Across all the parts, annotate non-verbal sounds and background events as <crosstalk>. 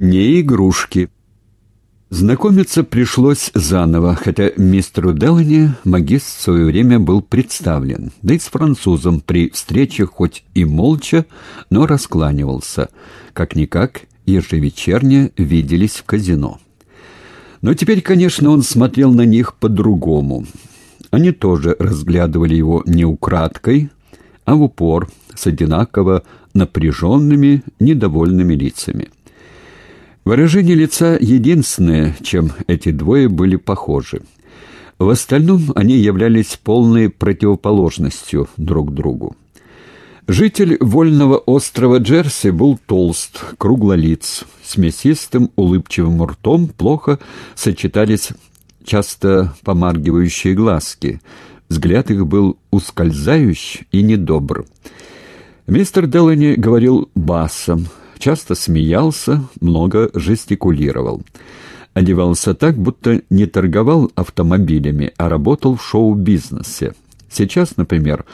Не игрушки. Знакомиться пришлось заново, хотя мистеру Делани магист в свое время был представлен, да и с французом при встрече хоть и молча, но раскланивался. Как-никак ежевечерне виделись в казино. Но теперь, конечно, он смотрел на них по-другому. Они тоже разглядывали его не украдкой, а в упор, с одинаково напряженными, недовольными лицами. Выражение лица единственное, чем эти двое были похожи. В остальном они являлись полной противоположностью друг другу. Житель вольного острова Джерси был толст, круглолиц, с мясистым улыбчивым ртом плохо сочетались часто помаргивающие глазки. Взгляд их был ускользающий и недобр. Мистер Делани говорил басом, часто смеялся, много жестикулировал. Одевался так, будто не торговал автомобилями, а работал в шоу-бизнесе. Сейчас, например,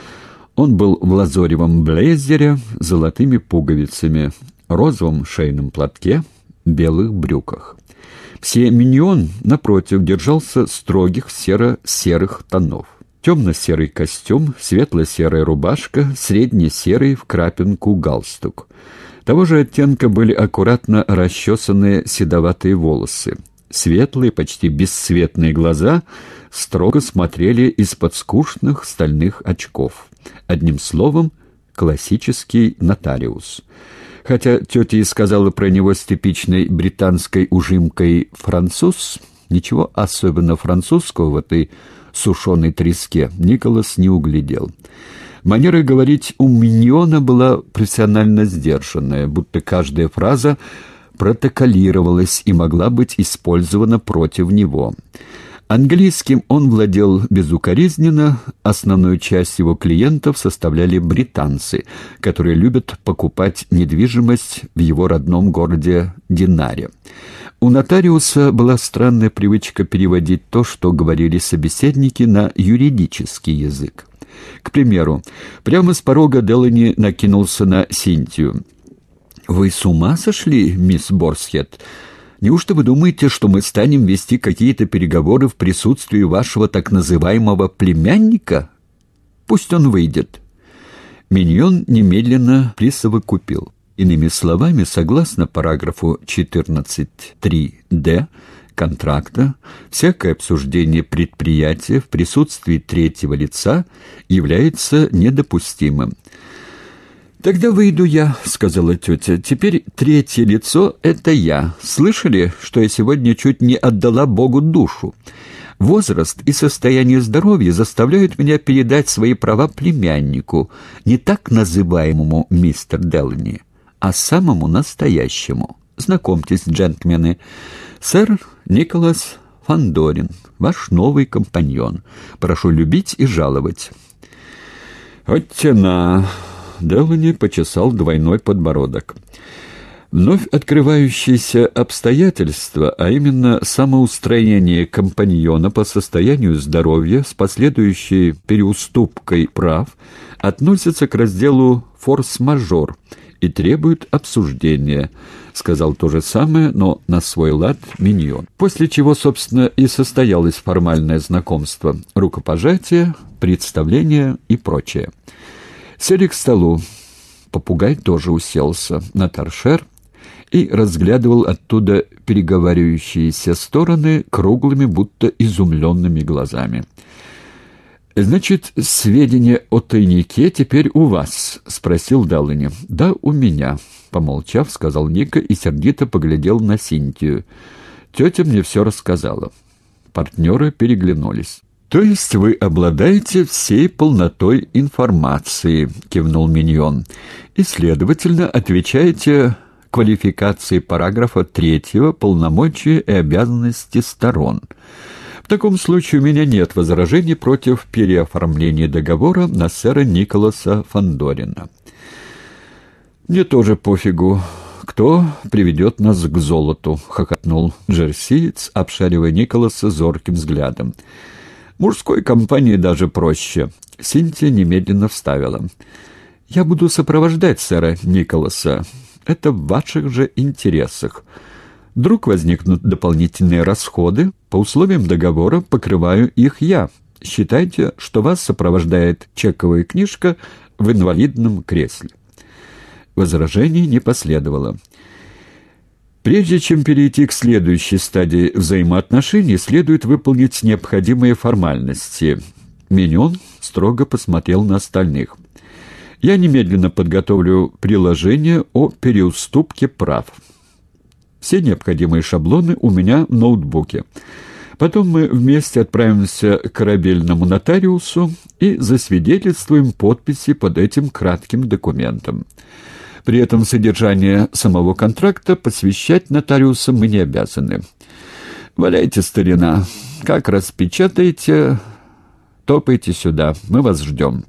он был в лазоревом блейзере с золотыми пуговицами, розовом шейном платке, белых брюках. Все миньон, напротив, держался строгих серо-серых тонов. Темно-серый костюм, светло-серая рубашка, средне-серый в крапинку галстук. Того же оттенка были аккуратно расчесанные седоватые волосы. Светлые, почти бесцветные глаза строго смотрели из-под скучных стальных очков. Одним словом, классический нотариус. Хотя тетя и сказала про него с типичной британской ужимкой «француз», ничего особенно французского в этой сушеной треске Николас не углядел. Манера говорить у Миньона была профессионально сдержанная, будто каждая фраза протоколировалась и могла быть использована против него. Английским он владел безукоризненно, основную часть его клиентов составляли британцы, которые любят покупать недвижимость в его родном городе Динаре. У нотариуса была странная привычка переводить то, что говорили собеседники, на юридический язык. К примеру, прямо с порога Делани накинулся на Синтию. «Вы с ума сошли, мисс Борсхед? Неужто вы думаете, что мы станем вести какие-то переговоры в присутствии вашего так называемого племянника? Пусть он выйдет». Миньон немедленно присовокупил. Иными словами, согласно параграфу 14.3d, контракта, всякое обсуждение предприятия в присутствии третьего лица является недопустимым. «Тогда выйду я», — сказала тетя. «Теперь третье лицо — это я. Слышали, что я сегодня чуть не отдала Богу душу? Возраст и состояние здоровья заставляют меня передать свои права племяннику, не так называемому мистер Делани, а самому настоящему. Знакомьтесь, джентльмены, сэр Николас Фандорин, ваш новый компаньон. Прошу любить и жаловать». «Вот тена!» — Делани почесал двойной подбородок. Вновь открывающиеся обстоятельства, а именно самоустроение компаньона по состоянию здоровья с последующей переуступкой прав, относятся к разделу «форс-мажор» и требуют обсуждения — сказал то же самое, но на свой лад миньон. После чего, собственно, и состоялось формальное знакомство, рукопожатие, представление и прочее. Сели к столу. Попугай тоже уселся на торшер и разглядывал оттуда переговаривающиеся стороны круглыми, будто изумленными глазами. «Значит, сведения о тайнике теперь у вас?» — спросил Даллани. «Да, у меня», — помолчав, сказал Ника и сердито поглядел на Синтию. «Тетя мне все рассказала». Партнеры переглянулись. «То есть вы обладаете всей полнотой информации», — кивнул Миньон, «и, следовательно, отвечаете квалификации параграфа третьего полномочия и обязанности сторон». В таком случае у меня нет возражений против переоформления договора на сэра Николаса Фандорина. Мне тоже пофигу, кто приведет нас к золоту, хохотнул джерсиец, обшаривая Николаса зорким взглядом. Мужской компании даже проще. Синтия немедленно вставила. «Я буду сопровождать сэра Николаса. Это в ваших же интересах. Вдруг возникнут дополнительные расходы, по условиям договора покрываю их я. Считайте, что вас сопровождает чековая книжка в инвалидном кресле. Возражений не последовало. Прежде чем перейти к следующей стадии взаимоотношений, следует выполнить необходимые формальности. Миньон строго посмотрел на остальных. «Я немедленно подготовлю приложение о переуступке прав». Все необходимые шаблоны у меня в ноутбуке. Потом мы вместе отправимся к корабельному нотариусу и засвидетельствуем подписи под этим кратким документом. При этом содержание самого контракта посвящать нотариусу мы не обязаны. «Валяйте, старина. Как распечатаете, топайте сюда. Мы вас ждем».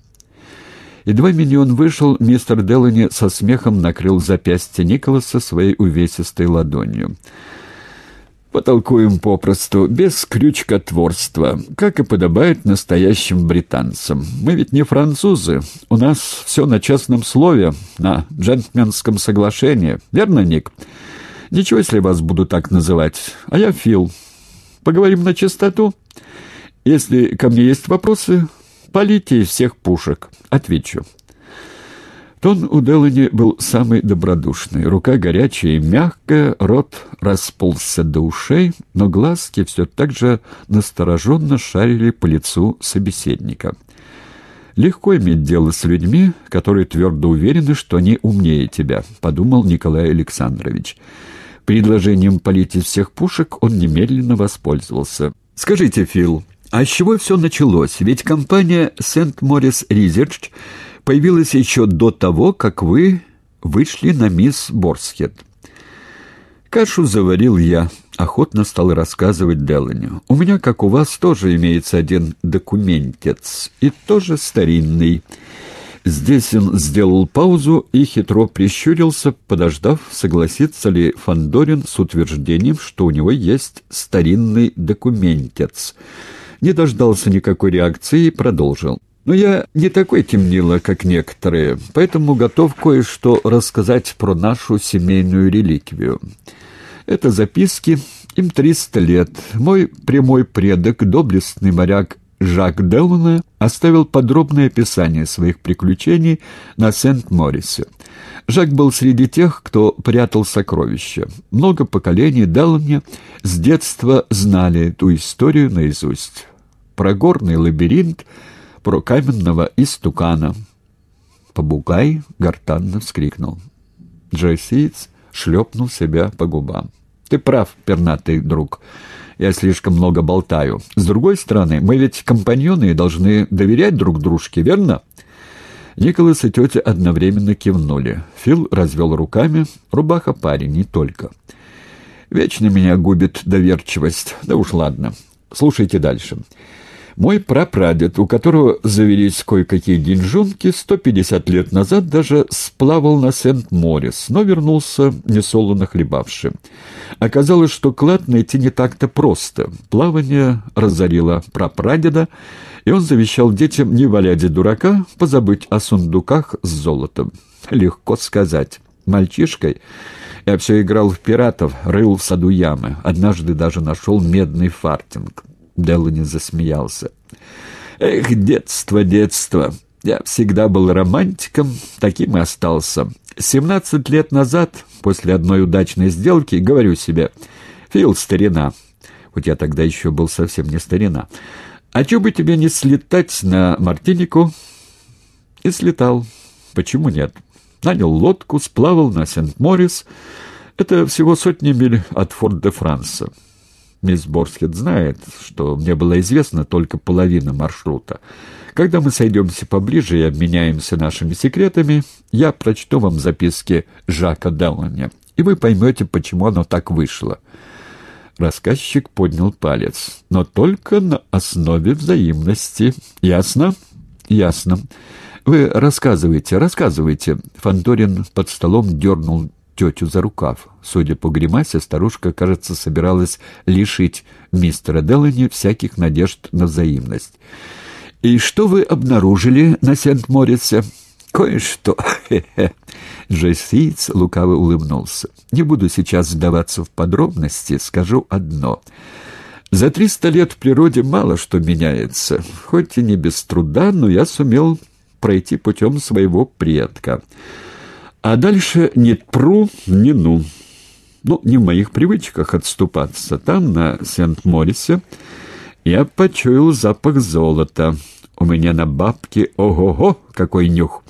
Едва миньон вышел, мистер Делани со смехом накрыл запястье Николаса своей увесистой ладонью. Потолкуем попросту, без крючкотворства, как и подобает настоящим британцам. Мы ведь не французы, у нас все на честном слове, на джентльменском соглашении. Верно, Ник? Ничего, если вас буду так называть. А я Фил. Поговорим на чистоту? Если ко мне есть вопросы, Полите из всех пушек. Отвечу. Тон у Делани был самый добродушный. Рука горячая и мягкая, рот расползся до ушей, но глазки все так же настороженно шарили по лицу собеседника. «Легко иметь дело с людьми, которые твердо уверены, что они умнее тебя», — подумал Николай Александрович. Предложением полить из всех пушек он немедленно воспользовался. «Скажите, Фил, а с чего все началось? Ведь компания St. Morris Research появилась еще до того, как вы вышли на мисс Борсхед. Кашу заварил я, охотно стал рассказывать Делани. У меня, как у вас, тоже имеется один документец, и тоже старинный. Здесь он сделал паузу и хитро прищурился, подождав, согласится ли Фандорин с утверждением, что у него есть старинный документец — не дождался никакой реакции и продолжил. «Но я не такой темнило, как некоторые, поэтому готов кое-что рассказать про нашу семейную реликвию. Это записки, им 300 лет. Мой прямой предок, доблестный моряк Жак Делуне, оставил подробное описание своих приключений на Сент-Морисе. Жак был среди тех, кто прятал сокровища. Много поколений Делуне с детства знали эту историю наизусть. Про горный лабиринт, про каменного истукана. Побугай гортанно вскрикнул. Джойсиц шлепнул себя по губам. «Ты прав, пернатый друг. Я слишком много болтаю. С другой стороны, мы ведь компаньоны и должны доверять друг дружке, верно?» Николас и тетя одновременно кивнули. Фил развел руками. Рубаха парень, не только. «Вечно меня губит доверчивость. Да уж ладно. Слушайте дальше». Мой прапрадед, у которого завелись кое-какие деньжонки, 150 лет назад даже сплавал на Сент-Морис, но вернулся несолоно хлебавшим. Оказалось, что клад найти не так-то просто. Плавание разорило прапрадеда, и он завещал детям не валять дурака, позабыть о сундуках с золотом. Легко сказать. Мальчишкой я все играл в пиратов, рыл в саду ямы. Однажды даже нашел медный фартинг. Делани засмеялся. «Эх, детство, детство! Я всегда был романтиком, таким и остался. Семнадцать лет назад, после одной удачной сделки, говорю себе, «Фил, старина!» Хоть я тогда еще был совсем не старина. «А чё бы тебе не слетать на Мартинику?» И слетал. Почему нет? Нанял лодку, сплавал на Сент-Морис. Это всего сотни миль от Форт-де-Франса. Мисс Борскет знает, что мне было известно только половина маршрута. Когда мы сойдемся поближе и обменяемся нашими секретами, я прочту вам записки Жака Делани, и вы поймете, почему оно так вышло». Рассказчик поднял палец. «Но только на основе взаимности. Ясно?» «Ясно. Вы рассказывайте, рассказывайте». Фандорин под столом дернул тетю за рукав. Судя по гримасе, старушка, кажется, собиралась лишить мистера Делани всяких надежд на взаимность. «И что вы обнаружили на Сент-Морице?» Кое-что. <laughs> Джессиц лукаво улыбнулся. Не буду сейчас вдаваться в подробности, скажу одно. За триста лет в природе мало что меняется. Хоть и не без труда, но я сумел пройти путем своего предка. А дальше ни пру, ни ну. Ну, не в моих привычках отступаться. Там, на Сент-Морисе, я почуял запах золота. У меня на бабке ого-го, какой нюх!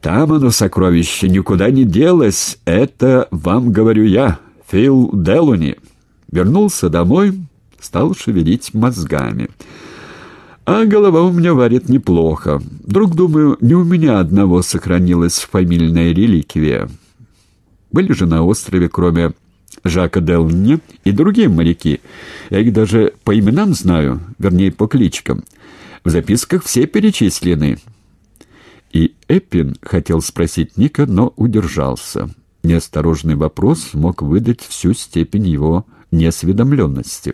Там оно, сокровище, никуда не делось. Это вам говорю я, Фил Делуни. Вернулся домой, стал шевелить мозгами. А голова у меня варит неплохо. Вдруг, думаю, не у меня одного сохранилась фамильная реликвия. Были же на острове, кроме Жака Делни, и другие моряки. Я их даже по именам знаю, вернее, по кличкам. В записках все перечислены. И Эппин хотел спросить Ника, но удержался. Неосторожный вопрос мог выдать всю степень его неосведомленности.